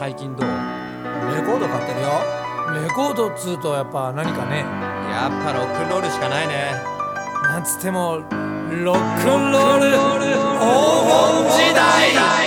最近どう？レコード買ってるよ。レコードっつうとやっぱ何かね。やっぱロックンロールしかないね。なんつってもロックンロール。黄金時代。だ